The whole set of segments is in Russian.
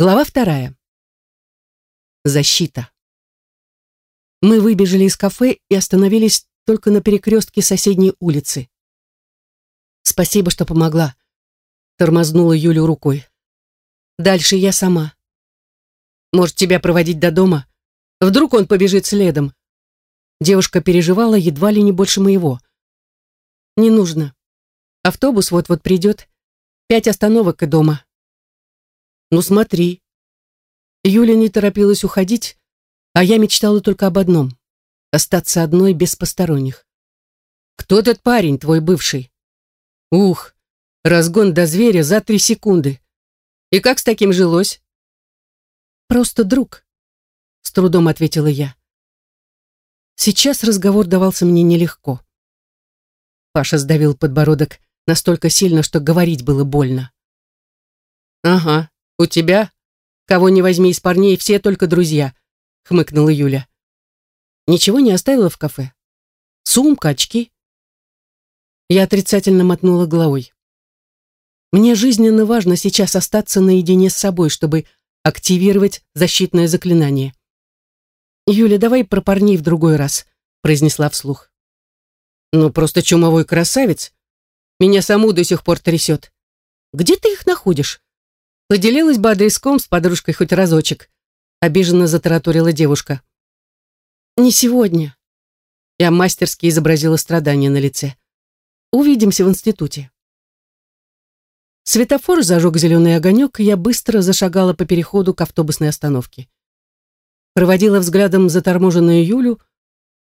Глава вторая. Защита. Мы выбежали из кафе и остановились только на перекрестке соседней улицы. «Спасибо, что помогла», — тормознула Юлю рукой. «Дальше я сама. Может, тебя проводить до дома? Вдруг он побежит следом?» Девушка переживала едва ли не больше моего. «Не нужно. Автобус вот-вот придет. Пять остановок и дома. Ну смотри. Юля не торопилась уходить, а я мечтала только об одном — остаться одной без посторонних. Кто этот парень, твой бывший? Ух, разгон до зверя за три секунды. И как с таким жилось? Просто друг, с трудом ответила я. Сейчас разговор давался мне нелегко. Паша сдавил подбородок настолько сильно, что говорить было больно. «Ага, «У тебя, кого не возьми из парней, все только друзья», — хмыкнула Юля. «Ничего не оставила в кафе? Сумка, очки?» Я отрицательно мотнула головой. «Мне жизненно важно сейчас остаться наедине с собой, чтобы активировать защитное заклинание». «Юля, давай про парней в другой раз», — произнесла вслух. «Ну, просто чумовой красавец. Меня саму до сих пор трясет. Где ты их находишь?» Поделилась бы адреском с подружкой хоть разочек. Обиженно затараторила девушка. Не сегодня. Я мастерски изобразила страдание на лице. Увидимся в институте. Светофор зажег зеленый огонек, и я быстро зашагала по переходу к автобусной остановке. Проводила взглядом заторможенную Юлю,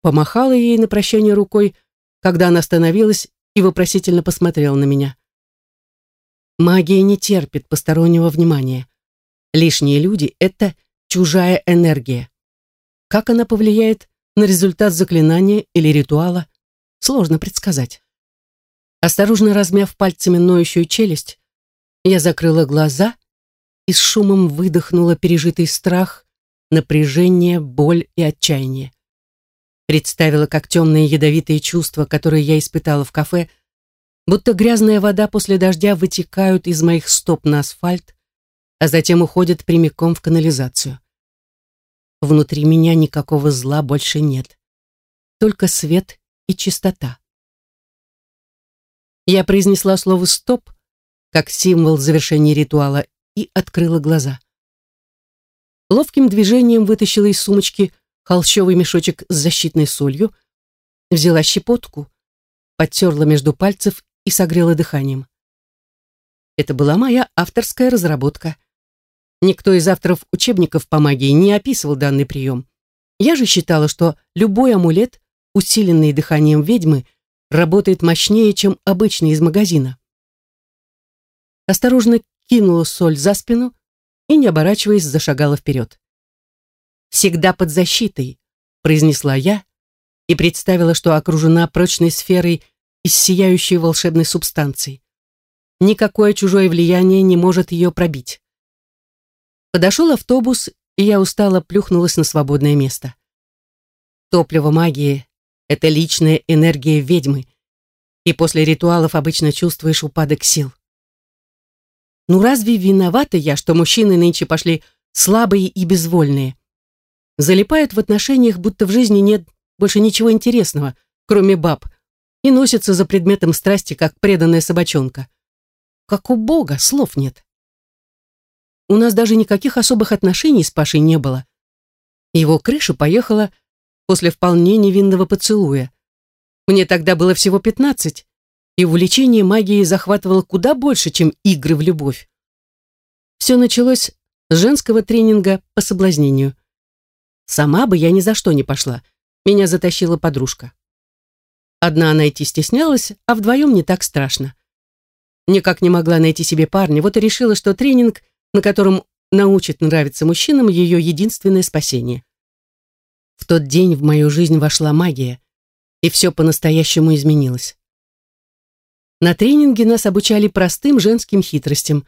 помахала ей на прощание рукой, когда она остановилась и вопросительно посмотрела на меня. Магия не терпит постороннего внимания. Лишние люди — это чужая энергия. Как она повлияет на результат заклинания или ритуала, сложно предсказать. Осторожно размяв пальцами ноющую челюсть, я закрыла глаза и с шумом выдохнула пережитый страх, напряжение, боль и отчаяние. Представила, как темные ядовитые чувства, которые я испытала в кафе, — будто грязная вода после дождя вытекают из моих стоп на асфальт, а затем уходят прямиком в канализацию. Внутри меня никакого зла больше нет. Только свет и чистота. Я произнесла слово «стоп» как символ завершения ритуала и открыла глаза. Ловким движением вытащила из сумочки холщовый мешочек с защитной солью, взяла щепотку, подтерла между пальцев и согрела дыханием. Это была моя авторская разработка. Никто из авторов учебников по магии не описывал данный прием. Я же считала, что любой амулет, усиленный дыханием ведьмы, работает мощнее, чем обычный из магазина. Осторожно кинула соль за спину и, не оборачиваясь, зашагала вперед. «Всегда под защитой», — произнесла я и представила, что окружена прочной сферой из сияющей волшебной субстанции. Никакое чужое влияние не может ее пробить. Подошел автобус, и я устало плюхнулась на свободное место. Топливо магии — это личная энергия ведьмы, и после ритуалов обычно чувствуешь упадок сил. Ну разве виновата я, что мужчины нынче пошли слабые и безвольные? Залипают в отношениях, будто в жизни нет больше ничего интересного, кроме баб, и носится за предметом страсти, как преданная собачонка. Как у Бога, слов нет. У нас даже никаких особых отношений с Пашей не было. Его крыша поехала после вполне невинного поцелуя. Мне тогда было всего пятнадцать, и увлечение магией захватывало куда больше, чем игры в любовь. Все началось с женского тренинга по соблазнению. Сама бы я ни за что не пошла. Меня затащила подружка. Одна найти стеснялась, а вдвоем не так страшно. Никак не могла найти себе парня, вот и решила, что тренинг, на котором научит нравиться мужчинам, ее единственное спасение. В тот день в мою жизнь вошла магия, и все по-настоящему изменилось. На тренинге нас обучали простым женским хитростям.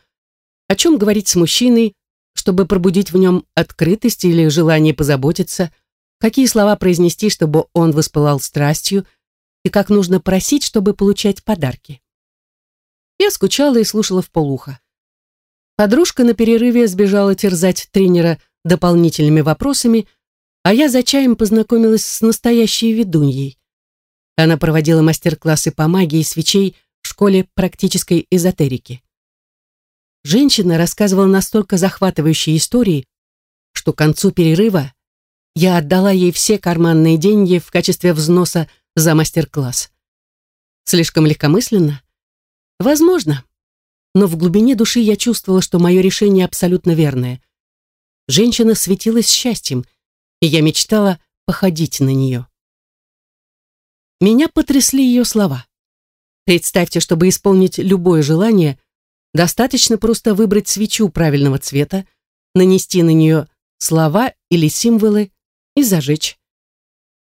О чем говорить с мужчиной, чтобы пробудить в нем открытость или желание позаботиться, какие слова произнести, чтобы он воспылал страстью, и как нужно просить, чтобы получать подарки. Я скучала и слушала в полухо. Подружка на перерыве сбежала терзать тренера дополнительными вопросами, а я за чаем познакомилась с настоящей ведуньей. Она проводила мастер-классы по магии свечей в школе практической эзотерики. Женщина рассказывала настолько захватывающие истории, что к концу перерыва я отдала ей все карманные деньги в качестве взноса за мастер-класс. Слишком легкомысленно? Возможно. Но в глубине души я чувствовала, что мое решение абсолютно верное. Женщина светилась счастьем, и я мечтала походить на нее. Меня потрясли ее слова. Представьте, чтобы исполнить любое желание, достаточно просто выбрать свечу правильного цвета, нанести на нее слова или символы и зажечь.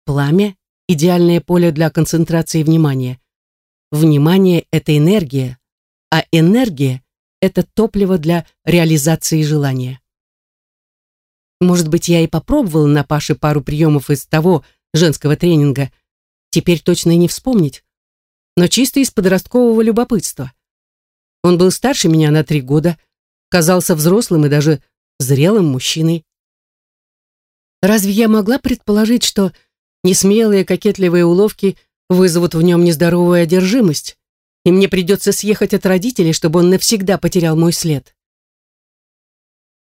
Пламя — идеальное поле для концентрации внимания. Внимание — это энергия, а энергия — это топливо для реализации желания. Может быть, я и попробовала на Паше пару приемов из того женского тренинга, теперь точно не вспомнить, но чисто из подросткового любопытства. Он был старше меня на три года, казался взрослым и даже зрелым мужчиной. Разве я могла предположить, что несмелые кокетливые уловки вызовут в нем нездоровую одержимость, и мне придется съехать от родителей, чтобы он навсегда потерял мой след?